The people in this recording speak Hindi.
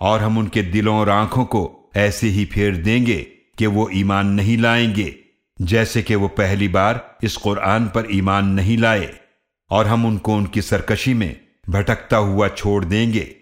और हम उनके दिलों और आँखों को ऐसे ही फेर देंगे कि वो ईमान नहीं लाएँगे, जैसे कि वो पहली बार इस कुरान पर ईमान नहीं लाए, और हम उनको उनकी सरकशी में भटकता हुआ छोड़ देंगे।